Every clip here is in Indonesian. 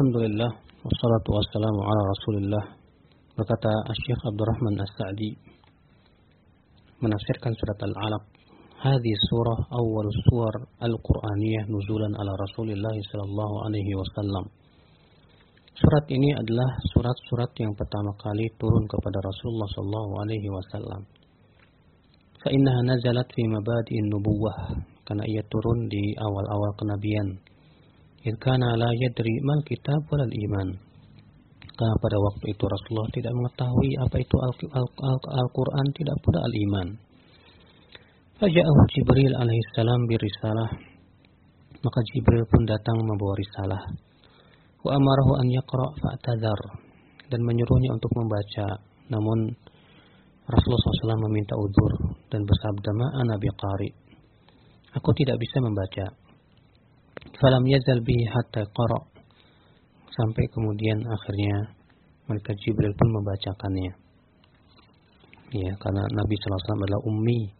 Alhamdulillah wassalatu wassalamu ala Rasulillah. Berkata Syekh Abdurrahman As-Sa'di menafsirkan surat Al-Alaq. Hadhi surah awal suar Al-Qur'aniyah nuzulan ala Rasulillah sallallahu alaihi wasallam. Surat ini adalah surat-surat yang pertama kali turun kepada Rasulullah sallallahu alaihi wasallam. Fa innaha nazalat fi mabadi'in nubuwah karena ia turun di awal-awal kenabian. Irkana la yadri mal kitab wal iman. Karena pada waktu itu Rasulullah tidak mengetahui apa itu Al-Quran, tidak pula Al-Iman. Faja'ahu Jibril alaihissalam birisalah. Maka Jibril pun datang membawa risalah. Wa amarahu an yaqra fa'tadhar. Dan menyuruhnya untuk membaca. Namun Rasulullah SAW meminta udur dan bersabda ma'ana biqari. Aku tidak bisa membaca. Falam yazal bihi hatta qara. Sampai kemudian akhirnya mereka Jibril pun membacakannya. Ya, karena Nabi SAW adalah ummi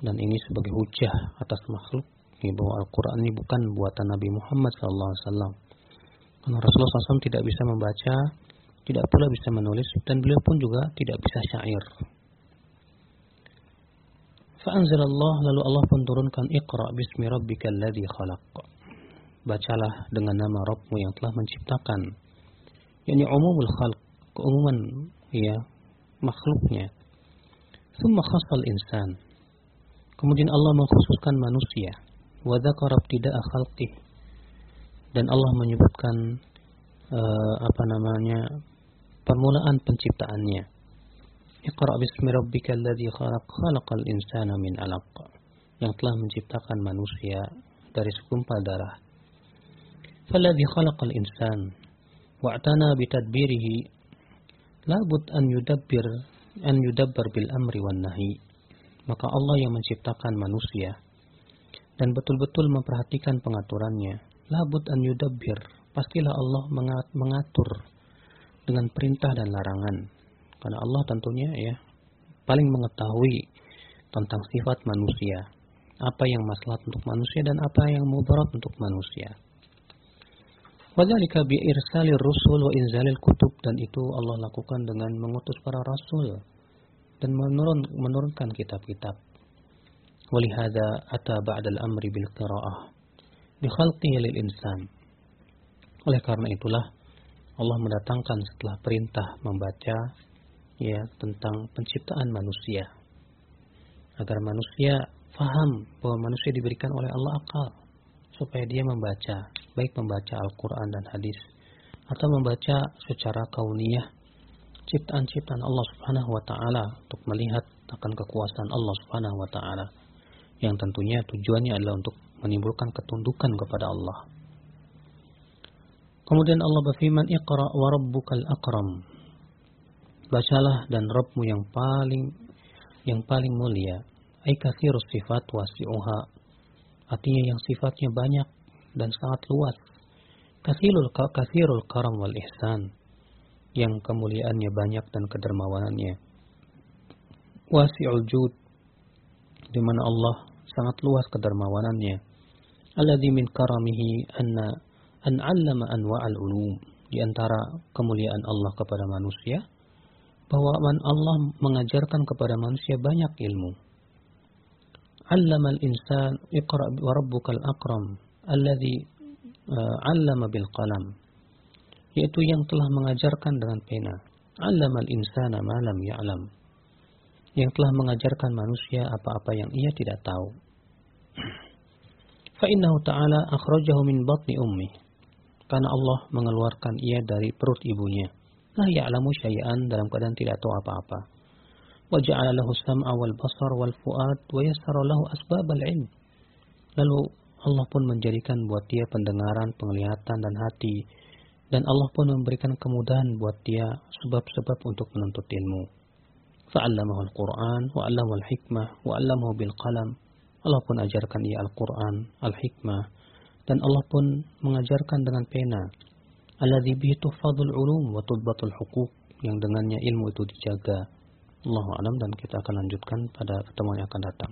dan ini sebagai hujah atas makhluk ya, bahwa Al-Quran ini bukan buatan Nabi Muhammad SAW. Karena Rasulullah SAW tidak bisa membaca, tidak pula bisa menulis, dan beliau pun juga tidak bisa syair. Fa'anzalallah lalu Allah pun turunkan Iqra bismi rabbikal ladzi khalaq. Bacalah dengan nama Rabbmu yang telah menciptakan. Yani umumul khalq, keumuman ya makhluknya. Thumma khasal insan. Kemudian Allah mengkhususkan manusia. Wa dzakara ibtida'a khalqih. Dan Allah menyebutkan uh, apa namanya permulaan penciptaannya. Iqra bismi rabbikal ladzi khalaq khalaqal insana min 'alaq. Yang telah menciptakan manusia dari segumpal darah. Falladzi khalaqal insan wa'tana bitadbirihi labud an yudabbir an yudabbar bil amri wan nahi. Maka Allah yang menciptakan manusia dan betul-betul memperhatikan pengaturannya. Labud an yudabbir. Pastilah Allah mengatur dengan perintah dan larangan karena Allah tentunya ya paling mengetahui tentang sifat manusia. Apa yang maslahat untuk manusia dan apa yang mudarat untuk manusia. Wadzalika bi irsalir rusul wa inzalil kutub dan itu Allah lakukan dengan mengutus para rasul dan menurun, menurunkan kitab-kitab. Walihada ata ba'dal amri bil qira'ah bi khalqihi lil insan. Oleh karena itulah Allah mendatangkan setelah perintah membaca ya tentang penciptaan manusia agar manusia faham bahwa manusia diberikan oleh Allah akal supaya dia membaca baik membaca Al-Quran dan hadis atau membaca secara kauniyah ciptaan-ciptaan Allah Subhanahu wa taala untuk melihat akan kekuasaan Allah Subhanahu wa taala yang tentunya tujuannya adalah untuk menimbulkan ketundukan kepada Allah. Kemudian Allah berfirman, "Iqra wa rabbukal akram." Bacalah dan Rabbmu yang paling yang paling mulia. Ai katsirus sifat wasi'uha. Artinya yang sifatnya banyak dan sangat luas. Kathirul kathirul karam wal ihsan. Yang kemuliaannya banyak dan kedermawanannya. Wasi'ul jud. Di mana Allah sangat luas kedermawanannya. Alladzi min karamihi anna an 'allama anwa'al ulum. Di antara kemuliaan Allah kepada manusia bahwa Allah mengajarkan kepada manusia banyak ilmu. Allama al-insan iqra wa rabbukal akram alladhi uh, 'allama bil qalam yaitu yang telah mengajarkan dengan pena. Allama al-insana ma lam ya'lam yang telah mengajarkan manusia apa-apa yang ia tidak tahu. Fa innahu ta'ala akhrajahu min batni ummi karena Allah mengeluarkan ia dari perut ibunya la ya'lamu syai'an dalam keadaan tidak tahu apa-apa. Wa ja'ala lahu sam'a wal basar wal fu'ad wa yassara lahu asbab al ilm. Lalu Allah pun menjadikan buat dia pendengaran, penglihatan dan hati dan Allah pun memberikan kemudahan buat dia sebab-sebab untuk menuntut ilmu. Fa'allamahu al-Qur'an wa 'allamahu al-hikmah wa 'allamahu bil qalam. Allah pun ajarkan ia Al-Qur'an, al-hikmah dan Allah pun mengajarkan dengan pena alladzi bihi tuhfadul ulum wa tudbatul huquq yang dengannya ilmu itu dijaga. Allah alam dan kita akan lanjutkan pada pertemuan yang akan datang.